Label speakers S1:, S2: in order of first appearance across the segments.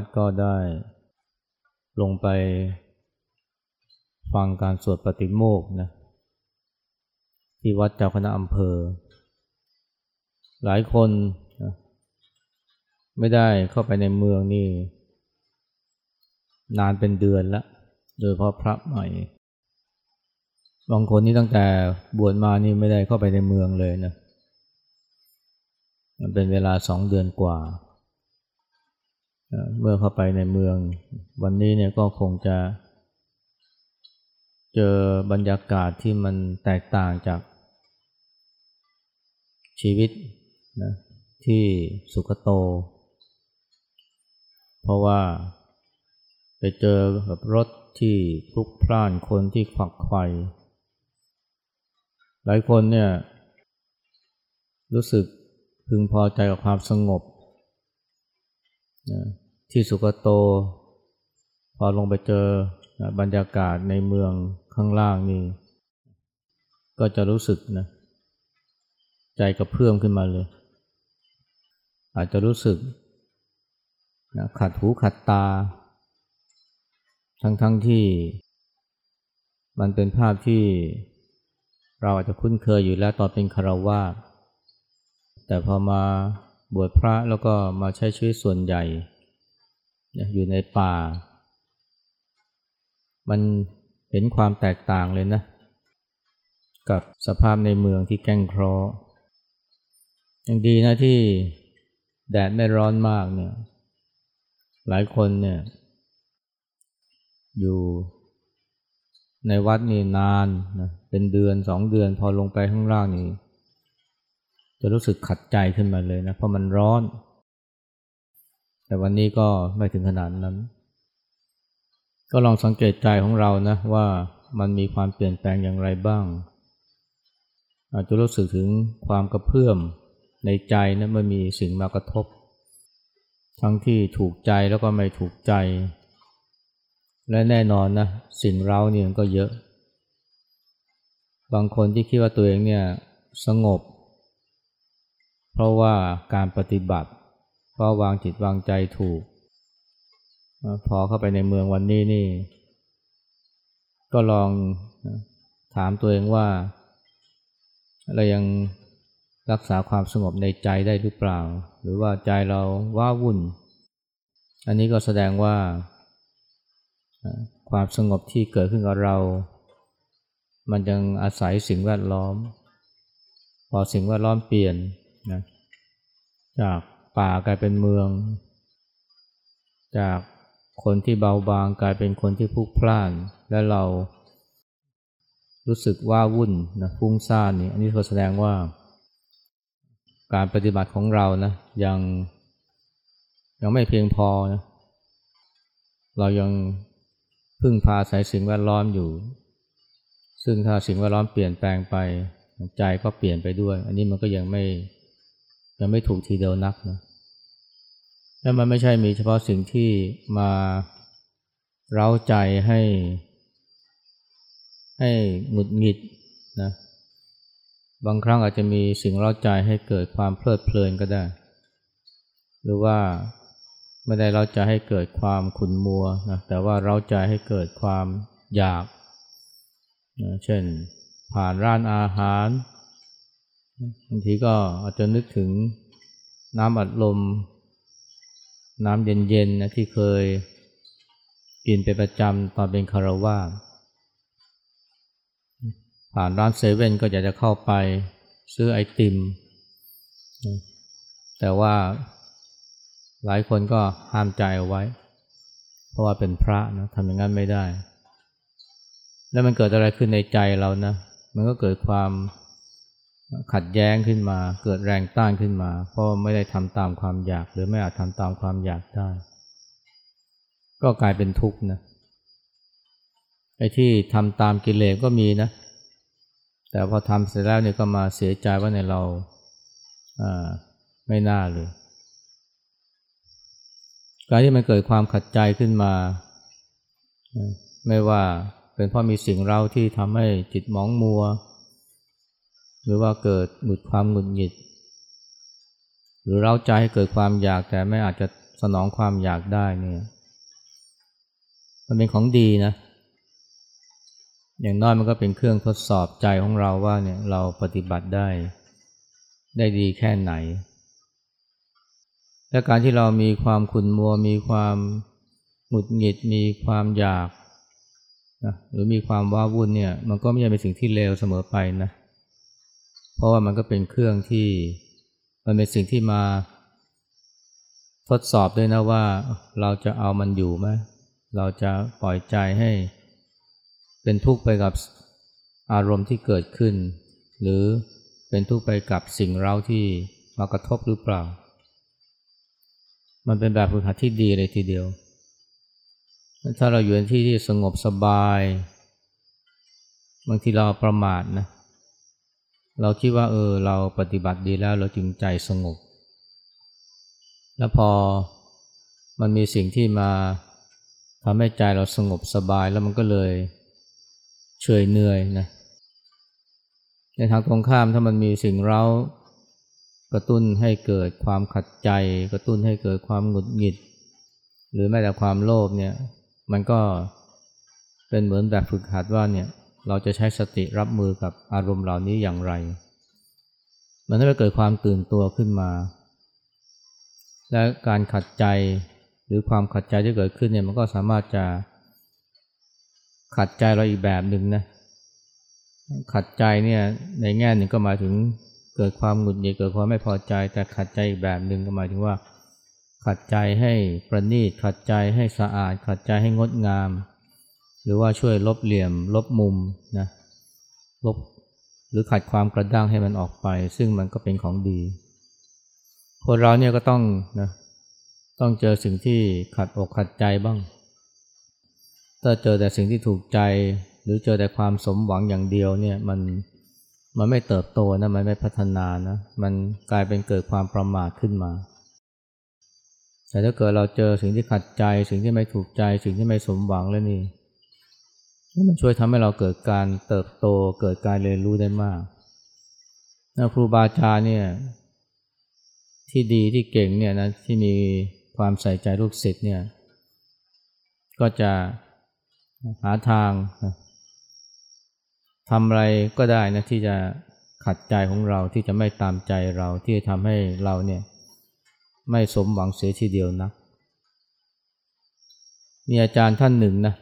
S1: วัดก็ได้ลงไปฟังการสวดปฏิโมกข์นะที่วัดเจ้าคณะอำเภอ หลายคนนะไม่ได้เข้าไปในเมืองนี่ นานเป็นเดือนล้วโดยเพราะพระใหม่บางคนนี่ตั้งแต่บวชมานี่ไม่ได้เข้าไปในเมืองเลยนะมันเป็นเวลาสองเดือนกว่า เมื่อเข้าไปในเมือง วันนี้เนี่ยก็คงจะ เจอบรรยากาศที่มันแตกต่างจากชีวิตนะที่สุขโต เพราะว่าไปเจอแบบรถที่พลุกพล่านคนที่ขวักไขว่หลายคนเนี่ยรู้สึกพึงพอใจกับความสงบนะ ที่สุกโต พอลงไปเจอนะบรรยากาศในเมืองข้างล่างนี่ ก็จะรู้สึกนะ ใจกระเพื่อมขึ้นมาเลย อาจจะรู้สึกนะขัดหูขัดตา ทั้งๆทที่ มันเป็นภาพที่เราอาจจะคุ้นเคยอยู่แล้วตอนเป็นคารวาสแต่พอมาบวชพระแล้วก็มาใช้ชีวิตส่วนใหญ่ อยู่ในป่า มันเห็นความแตกต่างเลยนะ กับสภาพในเมืองที่แก้งเคราะห์ยังดีนะที่แดดไม่ร้อนมากเนี่ย หลายคนเนี่ย อยู่ในวัดนี่นานนะเป็นเดือนสองเดือนพอลงไปข้างล่างนี่จะรู้สึกขัดใจขึ้นมาเลยนะ เพราะมันร้อน แต่วันนี้ก็ไม่ถึงขนาดนั้น ก็ลองสังเกตใจของเรานะว่ามันมีความเปลี่ยนแปลงอย่างไรบ้าง อาจจะรู้สึกถึงความกระเพื่อมในใจนะเมื่อมีสิ่งมากระทบ ทั้งที่ถูกใจแล้วก็ไม่ถูกใจ และแน่นอนนะสิ่งเร้าเนี่ยก็เยอะ บางคนที่คิดว่าตัวเองเนี่ยสงบ เพราะว่าการปฏิบัติ เพราะวางจิตวางใจถูก พอเข้าไปในเมืองวันนี้นี่ ก็ลองถามตัวเองว่า เรายังรักษาความสงบในใจได้หรือเปล่า หรือว่าใจเราว้าวุ่น อันนี้ก็แสดงว่า ความสงบที่เกิดขึ้นกับเรา มันยังอาศัยสิ่งแวดล้อม พอสิ่งแวดล้อมเปลี่ยนนะจาก ป่ากลายเป็นเมือง จากคนที่เบาบางกลายเป็นคนที่พุกพล่าน และเรารู้สึกว่าวุ่นนะฟุ้งซ่านนี่อันนี้ก็แสดงว่า การปฏิบัติของเรานะยังยังไม่เพียงพอนะเรายังพึ่งพาสายสิ่งแวดล้อมอยู่ ซึ่งถ้าสิ่งแวดล้อมเปลี่ยนแปลงไปใจก็เปลี่ยนไปด้วย อันนี้มันก็ยังไม่ยังไม่ถูกทีเดียวนักนะ และมันไม่ใช่มีเฉพาะสิ่งที่มาเร้าใจให้ ให้หงุดหงิดนะบางครั้งอาจจะมีสิ่งเร้าใจให้เกิดความเพลิดเพลินก็ได้ หรือว่าไม่ได้เร้าใจให้เกิดความขุนมัวนะแต่ว่าเร้าใจให้เกิดความอยากนะเช่น ผ่านร้านอาหารบางทีก็อาจจะนึกถึงน้ำอัดลม น้ำเย็นๆนะที่เคยกินเป็นประจำตอนเป็นคารวาผ่านร้านเซเว่นก็อยากจะเข้าไปซื้อไอติม แต่ว่าหลายคนก็ห้ามใจเอาไว้ เพราะว่าเป็นพระนะทำอย่างนั้นไม่ได้ แล้วมันเกิดอะไรขึ้นในใจเรานะ มันก็เกิดความ ขัดแย้งขึ้นมา เกิดแรงต้านขึ้นมา เพราะไม่ได้ทำตามความอยาก หรือไม่อาจทำตามความอยากได้ ก็กลายเป็นทุกข์นะไอ้ที่ทำตามกิเลสก็มีนะ แต่พอทำเสร็จแล้วเนี่ยก็มาเสียใจว่าในเราไม่น่าเลยการที่มันเกิดความขัดใจขึ้นมา ไม่ว่าเป็นเพราะมีสิ่งเราที่ทำให้จิตมองมัว หรือว่าเกิดหงุดความหงุดหงิด หรือเราใจให้เกิดความอยากแต่ไม่อาจจะสนองความอยากได้เนี่ยมันเป็นของดีนะ อย่างน้อยมันก็เป็นเครื่องทดสอบใจของเราว่าเนี่ยเราปฏิบัติได้ ได้ดีแค่ไหน และการที่เรามีความขุ่นมัว มีความหงุดหงิด มีความอยากนะหรือมีความว้าวุ่นเนี่ย มันก็ไม่ใช่เป็นสิ่งที่เลวเสมอไปนะ เพราะว่ามันก็เป็นเครื่องที่มันเป็นสิ่งที่มาทดสอบด้วยนะว่าเราจะเอามันอยู่ไหมเราจะปล่อยใจให้เป็นทุกข์ไปกับอารมณ์ที่เกิดขึ้น หรือเป็นทุกข์ไปกับสิ่งเราที่มากระทบหรือเปล่า มันเป็นแบบฝึกหัดที่ดีเลยทีเดียว ถ้าเราอยู่ในที่ที่สงบสบาย บางทีเราประมาทนะเเราคิดว่าเออเราปฏิบัติดีแล้วเราจึงใจสงบ แล้วพอมันมีสิ่งที่มาทำให้ใจเราสงบสบายแล้วมันก็เลยเฉยเหนื่อยนะในทางตรงข้ามถ้ามันมีสิ่งเร้ากระตุ้นให้เกิดความขัดใจ กระตุ้นให้เกิดความหงุดหงิด หรือแม้แต่ความโลภเนี่ย มันก็เป็นเหมือนแบบฝึกหัดว่าเนี่ย เราจะใช้สติรับมือกับอารมณ์เหล่านี้อย่างไร มันทำให้เกิดความตื่นตัวขึ้นมา และการขัดใจหรือความขัดใจที่เกิดขึ้นเนี่ยมันก็สามารถจะขัดใจเราอีกแบบหนึ่งนะขัดใจเนี่ยในแง่หนึ่งก็หมายถึงเกิดความหงุดหงิดเกิดความไม่พอใจ แต่ขัดใจอีกแบบหนึ่งก็หมายถึงว่า ขัดใจให้ประณีตขัดใจให้สะอาด ขัดใจให้งดงาม หรือว่าช่วยลบเหลี่ยม ลบมุมนะลบหรือขัดความกระด้างให้มันออกไป ซึ่งมันก็เป็นของดีคนเราเนี่ยก็ต้องนะต้องเจอสิ่งที่ขัดอกขัดใจบ้าง ถ้าเจอแต่สิ่งที่ถูกใจ หรือเจอแต่ความสมหวังอย่างเดียวเนี่ยมันมันไม่เติบโตนะมันไม่พัฒนานะมันกลายเป็นเกิดความประมาทขึ้นมา แต่ถ้าเกิดเราเจอสิ่งที่ขัดใจ สิ่งที่ไม่ถูกใจ สิ่งที่ไม่สมหวังแล้วนี่ มันช่วยทำให้เราเกิดการเติบโตเกิดการเรียนรู้ได้มากนะครูบาอาจารย์เนี่ยที่ดีที่เก่งเนี่ยนะที่มีความใส่ใจลูกศิษย์เนี่ยก็จะหาทางทำอะไรก็ได้นะที่จะขัดใจของเราที่จะไม่ตามใจเราที่จะทำให้เราเนี่ยไม่สมหวังเสียทีเดียวนะมีอาจารย์ท่านหนึ่งนะ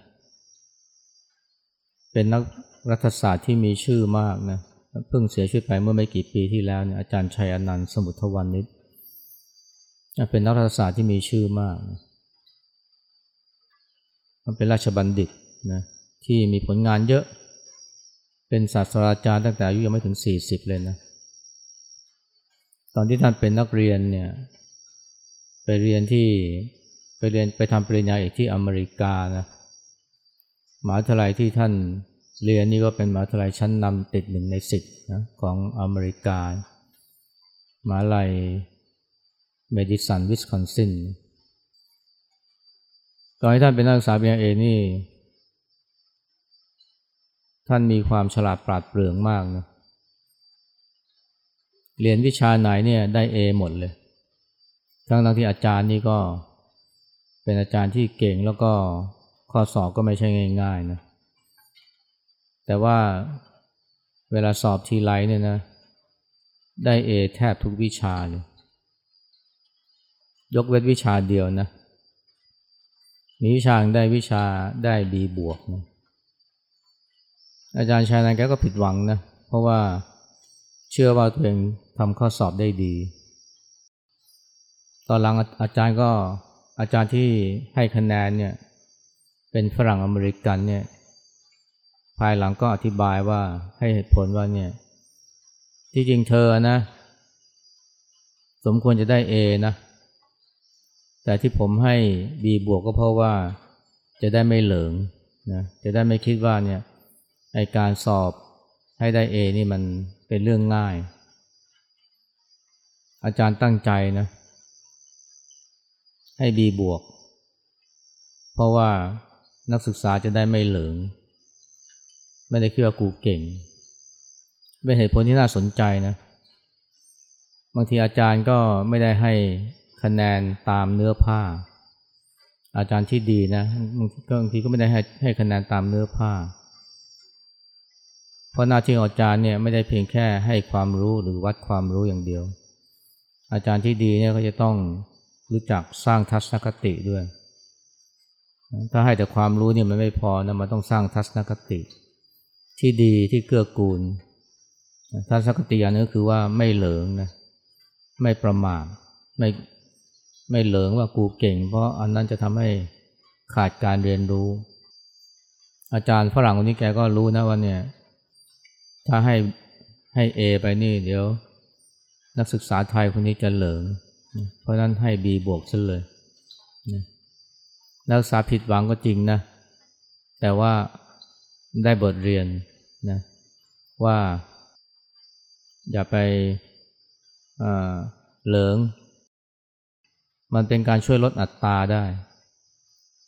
S1: เป็นนักรัฐศาสตร์ที่มีชื่อมากนะเพิ่งเสียชีวิตไปเมื่อไม่กี่ปีที่แล้วเนี่ยอาจารย์ชัยอนันต์สมุทรวันนิชเป็นนักรัฐศาสตร์ที่มีชื่อมากมันเป็นราชบัณฑิตนะที่มีผลงานเยอะ เป็นศาสตราจารย์ตั้งแต่อายุยังไม่ถึงสี่สิบเลยนะ ตอนที่ท่านเป็นนักเรียนเนี่ยไปเรียนที่ไปเรียนไปทำปริญญาเอกที่อเมริกานะมหาวิทยาลัยที่ท่าน เรียนนี่ก็เป็นมหาวิทยาลัยชั้นนำติดหนึ่งในสิบนะของอเมริกามหาลัยแมดิสันวิสคอนซินตอนที่ท่านเป็นนักศึกษาปริญญาเอกนี่ ท่านมีความฉลาดปราดเปรื่องมากนะเรียนวิชาไหนเนี่ยได้ A หมดเลย ทั้งทั้งที่อาจารย์นี่ก็เป็นอาจารย์ที่เก่งแล้วก็ข้อสอบก็ไม่ใช่ง่ายๆนะ แต่ว่าเวลาสอบทีไรเนี่ยนะ ได้เอแทบทุกวิชาเลย ยกเว้นวิชาเดียวนะ มีวิชาได้วิชาได้บีบวกนะอาจารย์ชายนันแกก็ผิดหวังนะ เพราะว่าเชื่อว่าตัวเองทำข้อสอบได้ดี ตอนหลังอาจารย์ก็อาจารย์ที่ให้คะแนนเนี่ย เป็นฝรั่งอเมริกันเนี่ย ภายหลังก็อธิบายว่าให้เหตุผลว่าเนี่ยที่จริงเธอนะ สมควรจะได้เอนะ แต่ที่ผมให้ B บวกก็เพราะว่าจะได้ไม่เหลิงนะจะได้ไม่คิดว่าเนี่ยไอการสอบให้ได้ A นี่มันเป็นเรื่องง่าย อาจารย์ตั้งใจนะ ให้ B บวก เพราะว่านักศึกษาจะได้ไม่เหลิง ไม่ได้คิดว่ากูเก่ง เป็นเหตุผลที่น่าสนใจนะ บางทีอาจารย์ก็ไม่ได้ให้คะแนนตามเนื้อผ้า อาจารย์ที่ดีนะบางทีก็ไม่ได้ให้ให้คะแนนตามเนื้อผ้า เพราะหน้าที่ของอาจารย์เนี่ยไม่ได้เพียงแค่ให้ความรู้หรือวัดความรู้อย่างเดียว อาจารย์ที่ดีเนี่ยก็จะต้องรู้จักสร้างทัศนคติด้วย ถ้าให้แต่ความรู้เนี่ยมันไม่พอนะมันต้องสร้างทัศนคติ ที่ดีที่เกื้อกูลทัศนคติอันนี้คือว่าไม่เหลิงนะไม่ประมาทไม่ไม่เหลิงว่ากูเก่ง เพราะอันนั้นจะทำให้ขาดการเรียนรู้ อาจารย์ฝรั่งคนนี้แกก็รู้นะว่าเนี่ย ถ้าให้ให้เอไปนี่เดี๋ยว นักศึกษาไทยคนนี้จะเหลิง เพราะนั้นให้บีบวกซะเลยนักศึกษาผิดหวังก็จริงนะ แต่ว่า ได้บทเรียนนะว่าอย่าไปเหลิง มันเป็นการช่วยลดอัตราได้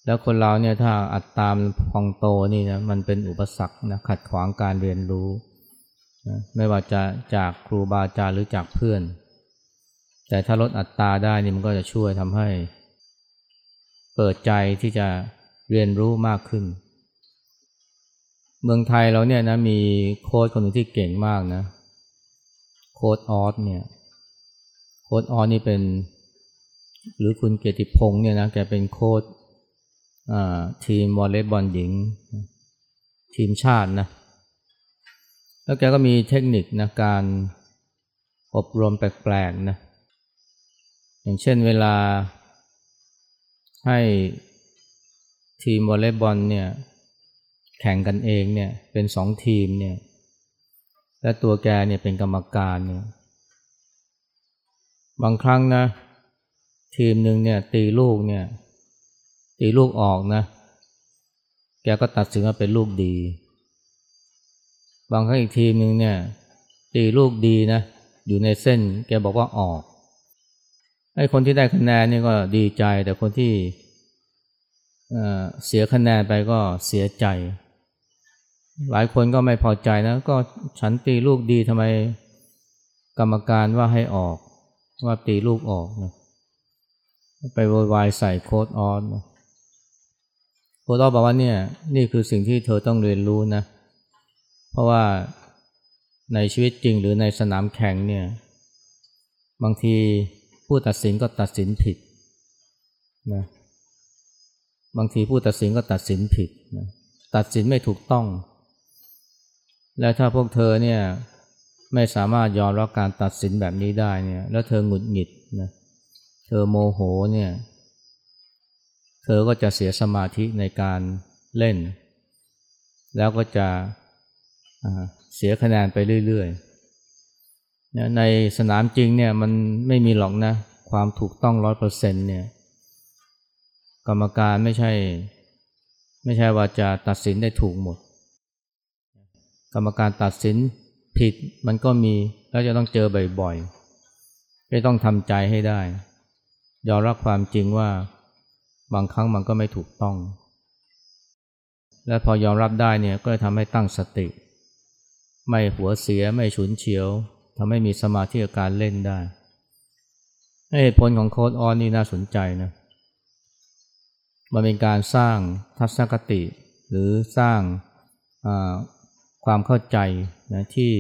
S1: แล้วคนเราเนี่ยถ้าอัตรามพองโตนี่นะมันเป็นอุปสรรคนะขัดขวางการเรียนรู้นะไม่ว่าจะจากครูบาอาจารย์หรือจากเพื่อน แต่ถ้าลดอัตราได้นี่มันก็จะช่วยทำให้ เปิดใจที่จะเรียนรู้มากขึ้น เมืองไทยเราเนี่ยนะมีโค้ชคนหนึ่งที่เก่งมากนะ โค้ดออสเนี่ยโค้ดออสนี่เป็น หรือคุณเกียรติพงษ์เนี่ยนะแกเป็นโค้ดทีมวอลเลย์บอลหญิง ทีมชาตินะ แล้วแกก็มีเทคนิคนะการอบรมแปลกๆนะ อย่างเช่นเวลาให้ทีมวอลเลย์บอลเนี่ย แข่งกันเองเนี่ยเป็นสองทีมเนี่ยและตัวแกเนี่ยเป็นกรรมการเนี่ยบางครั้งนะ ทีมหนึ่งเนี่ยตีลูกเนี่ยตีลูกออกนะ แกก็ตัดสินว่าเป็นลูกดี บางครั้งอีกทีมหนึ่งเนี่ยตีลูกดีนะ อยู่ในเส้น แกบอกว่าออกไอ้คนที่ได้คะแนนนี่ก็ดีใจ แต่คนที่เสียคะแนนไปก็เสียใจ หลายคนก็ไม่พอใจนะ ก็ฉันตีลูกดีทำไมกรรมการว่าให้ออก ว่าตีลูกออกนะไปโวยวายใส่โค้ดออนนะโค้ดออนบอกว่าเนี่ยนี่คือสิ่งที่เธอต้องเรียนรู้นะ เพราะว่าในชีวิตจริงหรือในสนามแข่งเนี่ย บางทีผู้ตัดสินก็ตัดสินผิดนะบางทีผู้ตัดสินก็ตัดสินผิดนะตัดสินไม่ถูกต้อง และถ้าพวกเธอเนี่ยไม่สามารถยอมรับการตัดสินแบบนี้ได้เนี่ยแล้วเธอหงุดหงิดนะเธอโมโหเนี่ยเธอก็จะเสียสมาธิในการเล่น แล้วก็จะเสียคะแนนไปเรื่อยๆ ในสนามจริงเนี่ยมันไม่มีหรอกนะ ความถูกต้องร้อยเปอร์เซ็นต์เนี่ยกรรมการไม่ใช่ ไม่ใช่ว่าจะตัดสินได้ถูกหมด กรรมการตัดสินผิดมันก็มีแล้วจะต้องเจอบ่อยๆไม่ต้องทำใจให้ได้ ยอมรับความจริงว่าบางครั้งมันก็ไม่ถูกต้อง และพอยอมรับได้เนี่ยก็จะทำให้ตั้งสติ ไม่หัวเสียไม่ฉุนเฉียวทำให้มีสมาธิกับการเล่นได้เหตุผลของโค้ดออนนี่น่าสนใจนะมันเป็นการสร้างทัศนคติ หรือสร้าง ความเข้าใจนะที่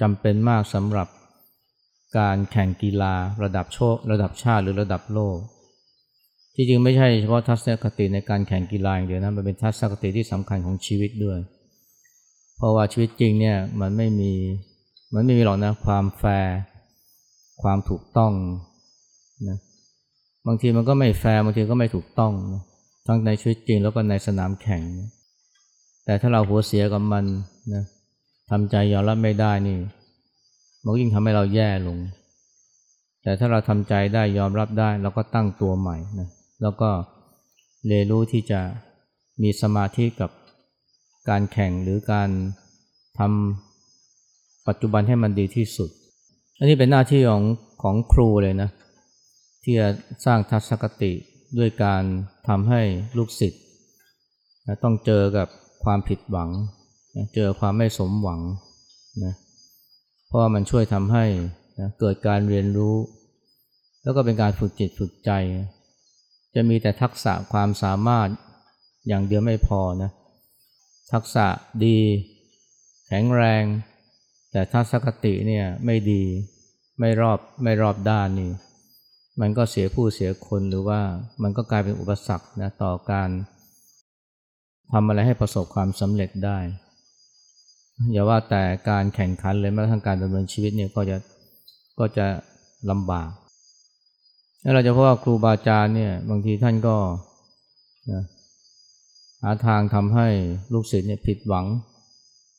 S1: จำเป็นมากสำหรับการแข่งกีฬาระดับโชคระดับชาติหรือระดับโลกที่จริงไม่ใช่เฉพาะทัศนคติในการแข่งกีฬาอย่างเดียวนะมันเป็นทัศนคติที่สำคัญของชีวิตด้วย เพราะว่าชีวิตจริงเนี่ยมันไม่มีมันไม่มีหรอกนะความแฟร์ความถูกต้องนะบางทีมันก็ไม่แฟร์บางทีก็ไม่ถูกต้องนะทั้งในชีวิตจริงแล้วก็ในสนามแข่งนะ แต่ถ้าเราหัวเสียกับมันนะทำใจยอมรับไม่ได้นี่ มันยิ่งทำให้เราแย่ลง แต่ถ้าเราทำใจได้ยอมรับได้เราก็ตั้งตัวใหม่นะแล้วก็เรียนรู้ที่จะมีสมาธิกับการแข่งหรือการทำปัจจุบันให้มันดีที่สุด อันนี้เป็นหน้าที่ของของครูเลยนะ ที่จะสร้างทัศนคติด้วยการทำให้ลูกศิษย์ต้องเจอกับ ความผิดหวัง เจอความไม่สมหวังนะเพราะมันช่วยทำให้นะเกิดการเรียนรู้ แล้วก็เป็นการฝึกจิตฝึกใจ จะมีแต่ทักษะความสามารถอย่างเดียวไม่พอนะทักษะดี แข็งแรง แต่ทัศนคติเนี่ยไม่ดีไม่รอบไม่รอบด้านนี่มันก็เสียผู้เสียคนหรือว่ามันก็กลายเป็นอุปสรรคนะต่อการ ทำอะไรให้ประสบความสำเร็จได้ อย่าว่าแต่การแข่งขันเลยแม้กระทั่งการดำเนินชีวิตเนี่ยก็จะก็จะลำบาก แล้วเราจะพบว่าครูบาอาจารย์เนี่ยบางทีท่านก็นะหาทางทำให้ลูกศิษย์เนี่ยผิดหวัง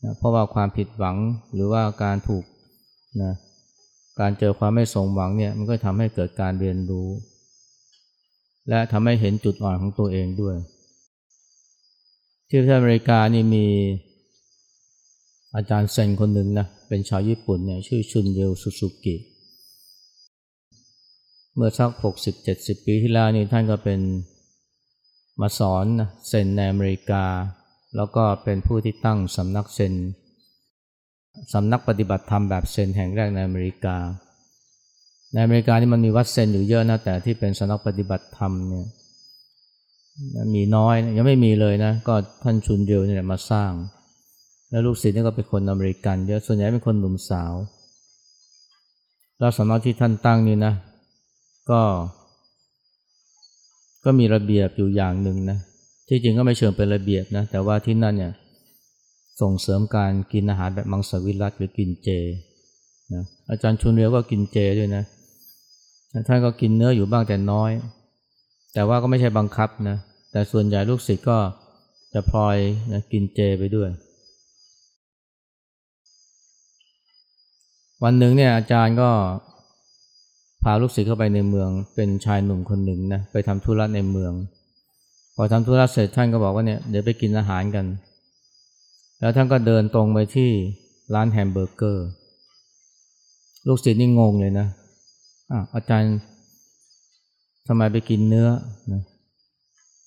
S1: นะเพราะว่าความผิดหวังหรือว่าการถูกนะการเจอความไม่สมหวังเนี่ยมันก็ทำให้เกิดการเรียนรู้ และทำให้เห็นจุดอ่อนของตัวเองด้วย ที่ประเทศอเมริกานี่มีอาจารย์เซนคนหนึ่งนะเป็นชาวญี่ปุ่นเนี่ยชื่อชุนเยวสุสุกิ เมื่อสักหกสิบเจ็ดสิบปีที่แล้วนี่ท่านก็เป็นมาสอนนะเซนในอเมริกา แล้วก็เป็นผู้ที่ตั้งสำนักเซนสำนักปฏิบัติธรรมแบบเซนแห่งแรกในอเมริกา ในอเมริกานี่มันมีวัดเซนอยู่เยอะนะแต่ที่เป็นสำนักปฏิบัติธรรมเนี่ย มีน้อยยังไม่มีเลยนะ ก็ท่านชุนเดียวเนี่ยมาสร้าง แล้วลูกศิษย์นี่ก็เป็นคนอเมริกันเยอะส่วนใหญ่เป็นคนหนุ่มสาว แล้วสำนักที่ท่านตั้งนี่นะ ก็ ก็มีระเบียบอยู่อย่างหนึ่งนะที่จริงก็ไม่เชิงเป็นระเบียบนะแต่ว่าที่นั่นเนี่ยส่งเสริมการกินอาหารแบบมังสวิรัตหรือกินเจนะอาจารย์ชุนเรียวก็กินเจด้วยนะท่านก็กินเนื้ออยู่บ้างแต่น้อย แต่ว่าก็ไม่ใช่บังคับนะ แต่ส่วนใหญ่ลูกศิษย์ก็จะพลอยนะกินเจไปด้วย วันหนึ่งเนี่ยอาจารย์ก็พาลูกศิษย์เข้าไปในเมือง เป็นชายหนุ่มคนหนึ่งนะไปทำธุระในเมือง พอทำธุระเสร็จท่านก็บอกว่าเนี่ยเดี๋ยวไปกินอาหารกัน แล้วท่านก็เดินตรงไปที่ร้านแฮมเบอร์เกอร์ ลูกศิษย์นี่งงเลยนะอะอาจารย์ทำไมไปกินเนื้อนะท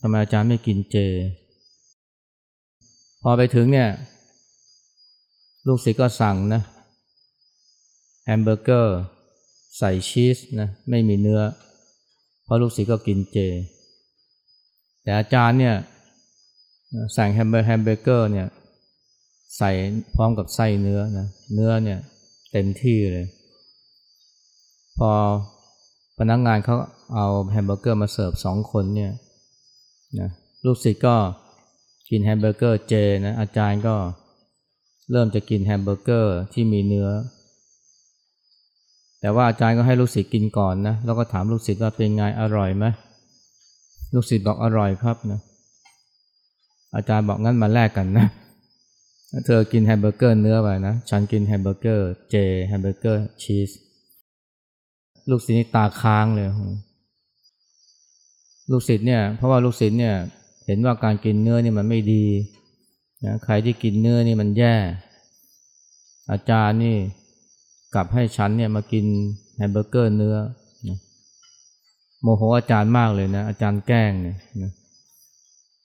S1: ำไมอาจารย์ไม่กินเจ พอไปถึงเนี่ย ลูกศิษย์ก็สั่งนะแฮมเบอร์เกอร์ใส่ชีสนะไม่มีเนื้อ เพราะลูกศิษย์ก็กินเจ แต่อาจารย์เนี่ยสั่งแฮมเบอร์แฮมเบอร์เกอร์เนี่ยใส่พร้อมกับไส้เนื้อนะเนื้อเนี่ยเต็มที่เลย พอพนักงานเขาเอาแฮมเบอร์เกอร์มาเสิร์ฟสองคนเนี่ย นะลูกศิษย์ก็กินแฮมเบอร์เกอร์เจนะอาจารย์ก็เริ่มจะกินแฮมเบอร์เกอร์ที่มีเนื้อ แต่ว่าอาจารย์ก็ให้ลูกศิษย์กินก่อนนะแล้วก็ถามลูกศิษย์ว่าเป็นไงอร่อยไหมลูกศิษย์บอกอร่อยครับนะอาจารย์บอกงั้นมาแลกกันนะเธอกินแฮมเบอร์เกอร์เนื้อไปนะฉันกินแฮมเบอร์เกอร์เจแฮมเบอร์เกอร์ชีสลูกศิษย์ตาค้างเลย ลูกศิษย์เนี่ยเพราะว่าลูกศิษย์เนี่ยเห็นว่าการกินเนื้อนี่มันไม่ดีนะใครที่กินเนื้อนี่มันแย่ อาจารย์นี่กลับให้ฉันเนี่ยมากินแฮมเบอร์เกอร์เนื้อนะโมโหอาจารย์มากเลยนะอาจารย์แกล้งเนี่ยนะ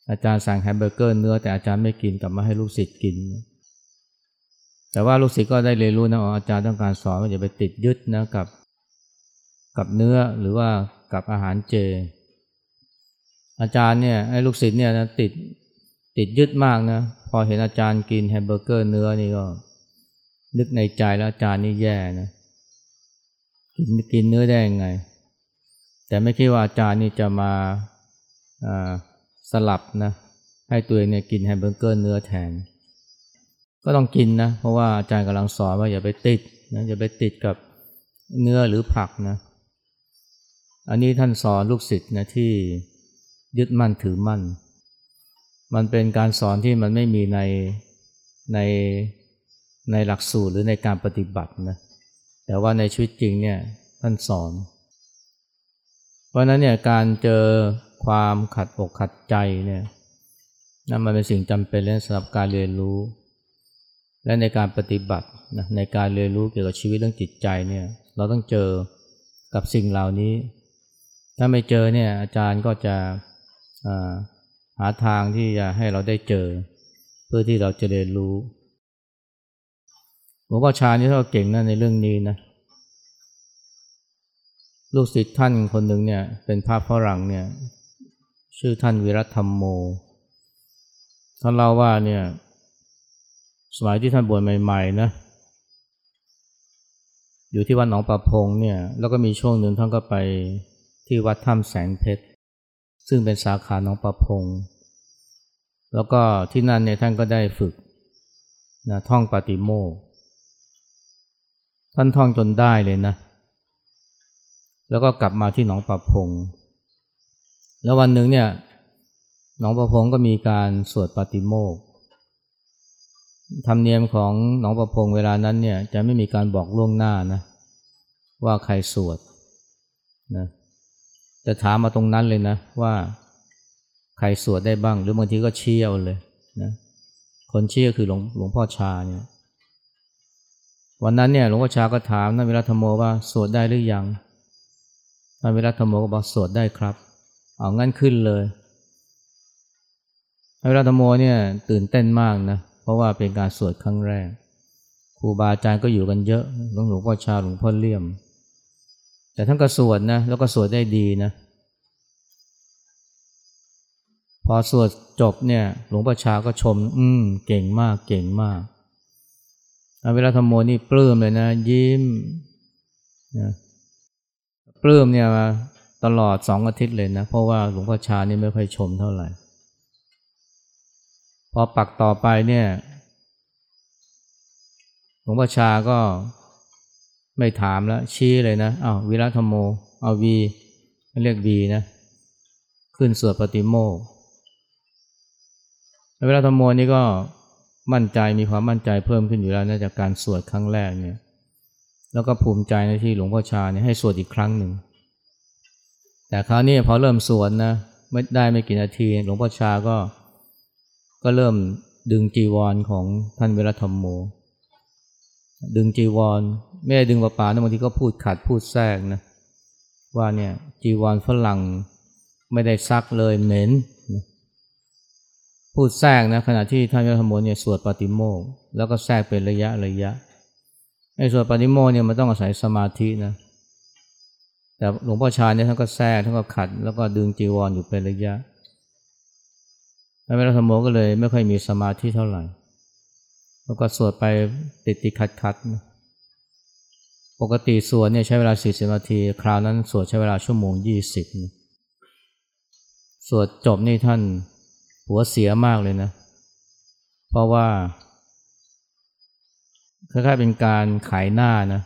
S1: อาจารย์สั่งแฮมเบอร์เกอร์เนื้อแต่อาจารย์ไม่กินกลับมาให้ลูกศิษย์กิน แต่ว่าลูกศิษย์ก็ได้เรียนรู้นะอาจารย์ต้องการสอนว่าอย่าไปติดยึดนะกับกับเนื้อหรือว่ากับอาหารเจ อาจารย์เนี่ยให้ลูกศิษย์เนี่ยนะติดติดยึดมากนะ พอเห็นอาจารย์กินแฮมเบอร์เกอร์เนื้อนี่ก็ นึกในใจแล้วอาจารย์นี่แย่นะกินกินเนื้อได้ยังไง แต่ไม่คิดว่าอาจารย์นี่จะมาสลับนะ ให้ตัวเองเนี่ยกินแฮมเบอร์เกอร์เนื้อแทน ก็ต้องกินนะ เพราะว่าอาจารย์กำลังสอนว่าอย่าไปติดนะอย่าไปติดกับเนื้อหรือผักนะ อันนี้ท่านสอนลูกศิษย์นะที่ ยึดมั่นถือมั่น มันเป็นการสอนที่มันไม่มีในในในหลักสูตรหรือในการปฏิบัตินะแต่ว่าในชีวิตจริงเนี่ยท่านสอน เพราะนั้นเนี่ยการเจอความขัดอกขัดใจเนี่ยนั่นมันเป็นสิ่งจำเป็นสำหรับการเรียนรู้ และในการปฏิบัตินะในการเรียนรู้เกี่ยวกับชีวิตเรื่องจิตใจเนี่ยเราต้องเจอกับสิ่งเหล่านี้ ถ้าไม่เจอเนี่ยอาจารย์ก็จะ หาทางที่จะให้เราได้เจอ เพื่อที่เราจะเรียนรู้หลวงพ่อชานี่เขาเก่งนะในเรื่องนี้นะลูกศิษย์ท่านคนหนึ่งเนี่ยเป็นพระฝรั่งเนี่ยชื่อท่านวิรัตธรรมโมท่านเล่าว่าเนี่ยสมัยที่ท่านบวชใหม่ๆนะอยู่ที่วัดหนองประพงเนี่ยแล้วก็มีช่วงหนึ่งท่านก็ไปที่วัดถ้ำแสงเพชร ซึ่งเป็นสาขาหนองประพง แล้วก็ที่นั่นเนี่ยท่านก็ได้ฝึกนะท่องปฏิโมกท่านท่องจนได้เลยนะ แล้วก็กลับมาที่หนองประพง แล้ววันหนึ่งเนี่ยหนองประพงก็มีการสวดปฏิโมกธรรมเนียมของหนองประพงเวลานั้นเนี่ยจะไม่มีการบอกล่วงหน้านะว่าใครสวดนะ จะถามมาตรงนั้นเลยนะ ว่าใครสวดได้บ้าง หรือบางทีก็เชี่ยวเลยนะคนเชี่ยวคือหลวงหลวงพ่อชาเนี่ยวันนั้นเนี่ยหลวงพ่อชาก็ถามท่านวิรัตธรรมโมว่าสวดได้หรือยังท่านวิรัตธรรมโมก็บอกสวดได้ครับ เอางั้นขึ้นเลยท่านวิรัตธรรมโมเนี่ยตื่นเต้นมากนะเพราะว่าเป็นการสวดครั้งแรกครูบาอาจารย์ก็อยู่กันเยอะหลวงหลวงพ่อชาหลวงพ่อเลี่ยม แต่ท่านก็สวดนะแล้วก็สวดได้ดีนะพอสวดจบเนี่ย หลวงพ่อชาก็ชม อืมเก่งมากเก่งมากเวลาธรรมโมนี่ปลื้มเลยนะ ยิ้มนะปลื้มเนี่ยมาตลอดสองอาทิตย์เลยนะ เพราะว่าหลวงพ่อชานี่ไม่ค่อยชมเท่าไหร่ พอปักต่อไปเนี่ย หลวงพ่อชาก็ ไม่ถามแล้ว ชี้เลยนะอา้าววิรัตโมเอาวีเรียกวีนะ ขึ้นสวดปฏิโมกวิรัตโมนี่ก็มั่นใจมีความมั่นใจเพิ่มขึ้นอยู่แล้วนะจากการสวดครั้งแรกเนี่ย แล้วก็ภูมิใจในที่หลวงพ่อชาเนี่ยให้สวดอีกครั้งหนึ่ง แต่คราวนี้พอเริ่มสวดนะไม่ได้ไม่กี่นาที หลวงพ่อชาก็ก็เริ่มดึงจีวรของท่านเวรธรรมโม ดึงจีวร ไม่ได้ดึงป่าป่านะบางทีก็พูดขัดพูดแทรกนะว่าเนี่ยจีวรฝรั่งไม่ได้ซักเลยเหม็นพูดแทรกนะขณะที่ท่านเวรธรรมโมเนี่ยสวดปฏิโมกแล้วก็แทรกเป็นระยะระยะไอ้สวดปฏิโมกเนี่ยมันต้องอาศัยสมาธินะแต่หลวงพ่อชาเนี่ยท่านก็แทรกท่านก็ขัด แล้วก็ดึงจีวรออยู่เป็นระยะแล้วธรรมโมก็เลยไม่ค่อยมีสมาธิเท่าไหร่ แล้วก็สวดไปติดติดขัดขัดนะ ปกติสวดเนี่ยใช้เวลาสี่สิบนาที คราวนั้นสวดใช้เวลาชั่วโมงยี่สิบสวดจบนี่ท่านหัวเสียมากเลยนะ เพราะว่าคล้ายๆเป็นการขายหน้านะ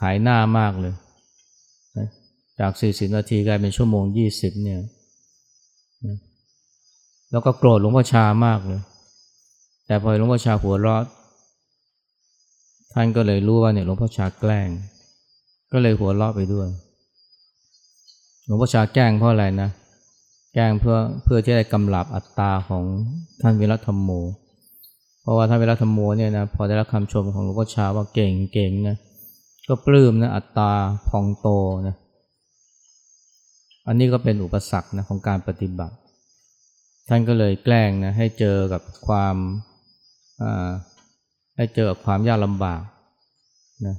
S1: ขายหน้ามากเลย จากสี่สิบนาทีกลายเป็นชั่วโมงยี่สิบเนี่ย แล้วก็โกรธหลวงพ่อชามากเลย แต่พอหลวงพ่อชาหัวรอด ท่านก็เลยรู้ว่าเนี่ยหลวงพ่อชาแกล้ง ก็เลยหัวเราะไปด้วย หลวงพ่อชาแกล้งเพราะอะไรนะ แกล้งเพื่อเพื่อที่จะกำลับอัตตาของท่านวิรัตธรรมโม เพราะว่าท่านวิรัตธรรมโมเนี่ยนะพอได้รับคำชมของหลวงพ่อชาว่าเก่งเก่งนะ ก็ปลื้มนะอัตตาพองโตนะ อันนี้ก็เป็นอุปสรรคนะของการปฏิบัติ ท่านก็เลยแกล้งนะให้เจอกับความ ให้เจอความยากลำบากนะ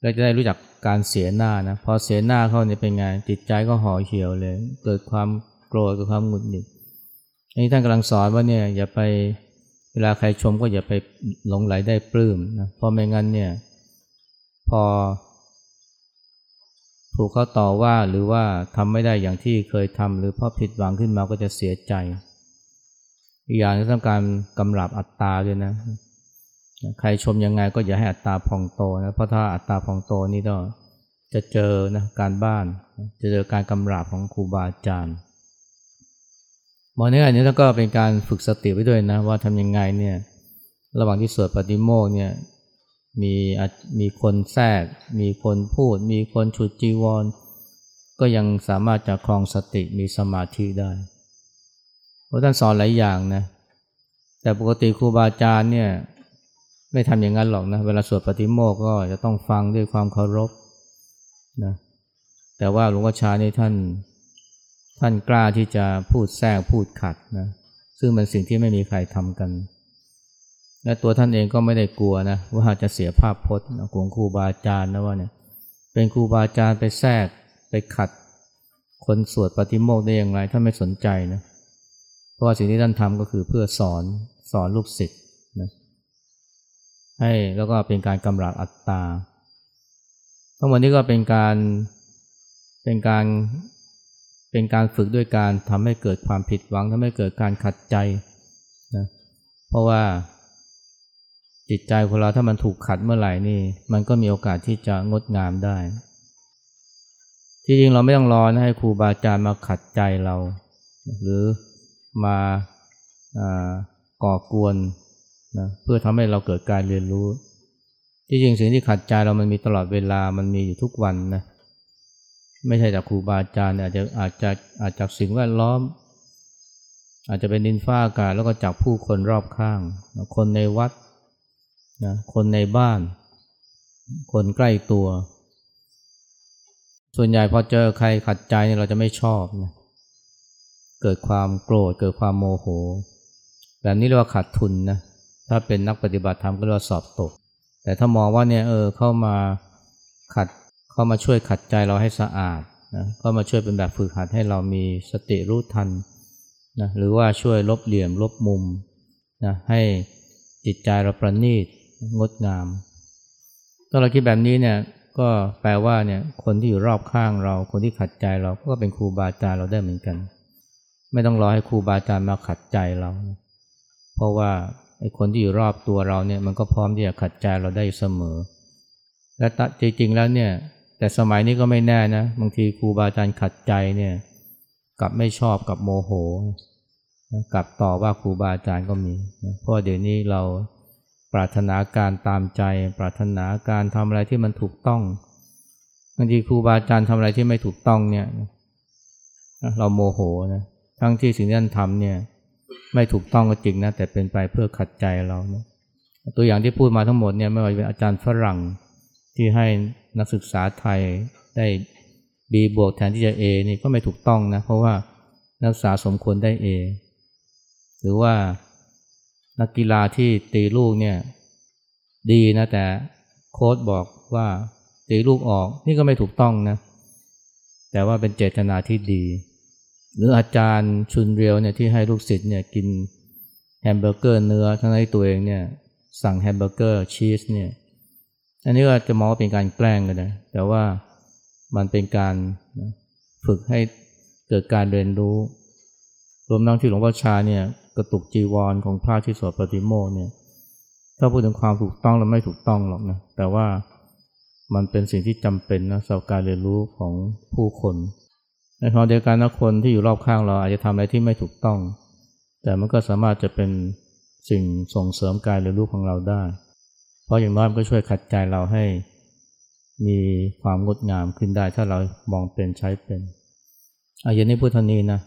S1: แล้วจะได้รู้จักการเสียหน้านะพอเสียหน้าเขาเนี่ยเป็นไงจิตใจก็ห่อเหี่ยวเลย เกิดความโกรธเกิดความหงุดหงิดอันนี้ท่านกำลังสอนว่าเนี่ยอย่าไปเวลาใครชมก็อย่าไปหลงไหลได้ปลื้มนะเพราะไม่งั้นเนี่ยพอ ถูกเขาต่อว่าหรือว่าทำไม่ได้อย่างที่เคยทำหรือพอผิดหวังขึ้นมาก็จะเสียใจอีกอย่างก็ต้องการกำลับอัตตาด้วยนะ ใครชมยังไงก็อย่าให้อัตตาพองโตนะเพราะถ้าอัตตาพองโตนี่ต้องจะเจอนะการบ้าน จะเจอการกำลับของครูบาอาจารย์มอนี้อันนี้แล้วก็เป็นการฝึกสติไว้ด้วยนะว่าทำยังไงเนี่ยระหว่างที่สวดปฏิโมกเนี่ยมีมีคนแทรก มีคนพูด มีคนฉุดจีวร ก็ยังสามารถจะครองสติมีสมาธิได้เพราะท่านสอนหลายอย่างนะแต่ปกติครูบาอาจารย์เนี่ย ไม่ทำอย่างนั้นหรอกนะ เวลาสวดปฏิโมกก็จะต้องฟังด้วยความเคารพนะแต่ว่าหลวงพ่อชานี่ท่าน ท่านกล้าที่จะพูดแทรกพูดขัดนะซึ่งเป็นสิ่งที่ไม่มีใครทำกัน และตัวท่านเองก็ไม่ได้กลัวนะว่าจะเสียภาพพจน์ของครูบาอาจารย์นะว่าเนี่ยเป็นครูบาอาจารย์ไปแทรกไปขัด คนสวดปฏิโมกข์ได้อย่างไรท่านไม่สนใจนะเพราะว่าสิ่งที่ท่านทำก็คือเพื่อสอนสอนลูกศิษย์ ให้แล้วก็เป็นการกำลังอัตตา ทั้งหมดนี้ก็เป็นการเป็นการเป็นการฝึกด้วยการทำให้เกิดความผิดหวังทำให้เกิดการขัดใจนะเพราะว่าจิตใจของเราถ้ามันถูกขัดเมื่อไหร่นี่ มันก็มีโอกาสที่จะงดงามได้ ที่จริงเราไม่ต้องรอนะให้ครูบาอาจารย์มาขัดใจเรา หรือมาก่อกวน นะเพื่อทำให้เราเกิดการเรียนรู้ ที่จริงสิ่งที่ขัดใจเรามันมีตลอดเวลามันมีอยู่ทุกวันนะไม่ใช่จากครูบาอาจารย์อาจจะอาจจะอาจจากสิ่งแวดล้อม อาจจะเป็นดินฟ้าอากาศแล้วก็จากผู้คนรอบข้าง คนในวัดนะคนในบ้าน คนใกล้ตัว ส่วนใหญ่พอเจอใครขัดใจเนี่ยเราจะไม่ชอบนะเกิดความโกรธเกิดความโมโห แบบนี้เรียกว่าขาดทุนนะ ถ้าเป็นนักปฏิบัติธรรมก็เรียกว่าสอบตก แต่ถ้ามองว่าเนี่ยเออเข้ามาขัดเข้ามาช่วยขัดใจเราให้สะอาดนะเข้ามาช่วยเป็นแบบฝึกหัดให้เรามีสติรู้ทันนะหรือว่าช่วยลบเหลี่ยมลบมุมนะให้จิตใจเราประณีตงดงามถ้าเราคิดแบบนี้เนี่ยก็แปลว่าเนี่ยคนที่อยู่รอบข้างเราคนที่ขัดใจเราก็เป็นครูบาอาจารย์เราได้เหมือนกัน ไม่ต้องรอให้ครูบาอาจารย์มาขัดใจเรา เพราะว่า ไอ้คนที่อยู่รอบตัวเราเนี่ยมันก็พร้อมที่จะขัดใจเราได้เสมอ และจริงๆแล้วเนี่ย แต่สมัยนี้ก็ไม่แน่นะบางทีครูบาอาจารย์ขัดใจเนี่ยกลับไม่ชอบกับโมโหกลับต่อว่าครูบาอาจารย์ก็มีเพราะเดี๋ยวนี้เราปรารถนาการตามใจ ปรารถนาการทำอะไรที่มันถูกต้องบางทีครูบาอาจารย์ทำอะไรที่ไม่ถูกต้องเนี่ยเราโมโหนะทั้งที่สิ่งที่ท่านทำเนี่ย ไม่ถูกต้องก็จริงนะแต่เป็นไปเพื่อขัดใจเรานะตัวอย่างที่พูดมาทั้งหมดเนี่ยไม่ว่าจะเป็นอาจารย์ฝรั่งที่ให้นักศึกษาไทยได้ B บวกแทนที่จะ A นี่ก็ไม่ถูกต้องนะ เพราะว่านักศึกษาสมควรได้ A หรือว่านักกีฬาที่ตีลูกเนี่ยดีนะแต่โค้ชบอกว่าตีลูกออกนี่ก็ไม่ถูกต้องนะ แต่ว่าเป็นเจตนาที่ดี หรืออาจารย์ชุนเรียวเนี่ยที่ให้ลูกศิษย์เนี่ยกินแฮมเบอร์เกอร์เนื้อทั้งที่ตัวเองเนี่ยสั่งแฮมเบอร์เกอร์ชีสเนี่ยอันนี้ก็จะมองว่าเป็นการแกล้งกันนะแต่ว่ามันเป็นการฝึกให้เกิดการเรียนรู้ รวมทั้งที่หลวงพ่อชาเนี่ยกระตุกจีวรของพระที่สวดปฏิโมกเนี่ยถ้าพูดถึงความถูกต้องแล้วไม่ถูกต้องหรอกนะแต่ว่ามันเป็นสิ่งที่จำเป็นนะสำหรับการเรียนรู้ของผู้คน ในขณะเดียวกันนะคนที่อยู่รอบข้างเราอาจจะทำอะไรที่ไม่ถูกต้อง แต่มันก็สามารถจะเป็นสิ่งส่งเสริมการเรียนรู้ของเราได้ เพราะอย่างน้อยมันก็ช่วยขัดใจเราให้มีความงดงามขึ้นได้ถ้าเรามองเป็นใช้เป็นอาเย่างนี้พูดท่านี้นะ